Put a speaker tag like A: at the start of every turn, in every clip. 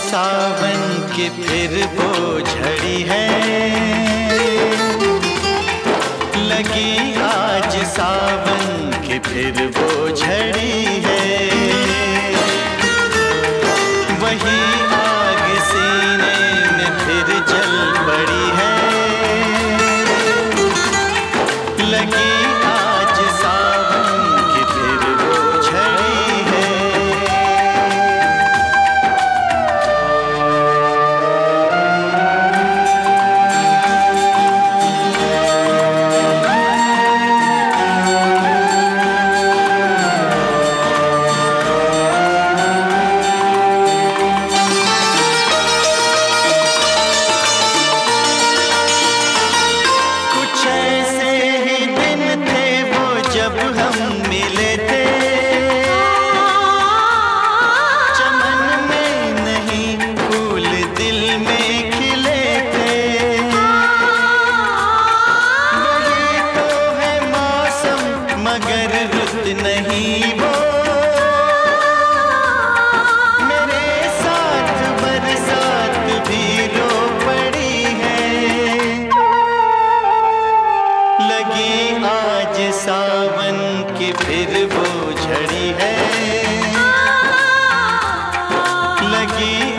A: सावन के फिर वो झड़ी है। लगी आज सावन के फिर वो झड़ी है। वही आग सीने में फिर जल पड़ी है। लगी मगर रुत नहीं वो। बरसात भी रो पड़ी है। लगी आज सावन की फिर है। लगी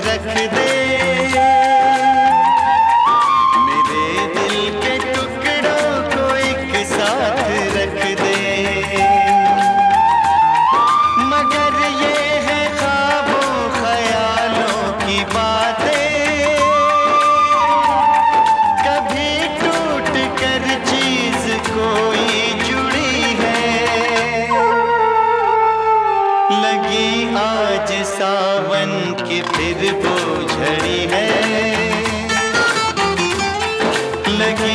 A: रख दे लगी आज सावन की फिर वो झड़ी है। लगी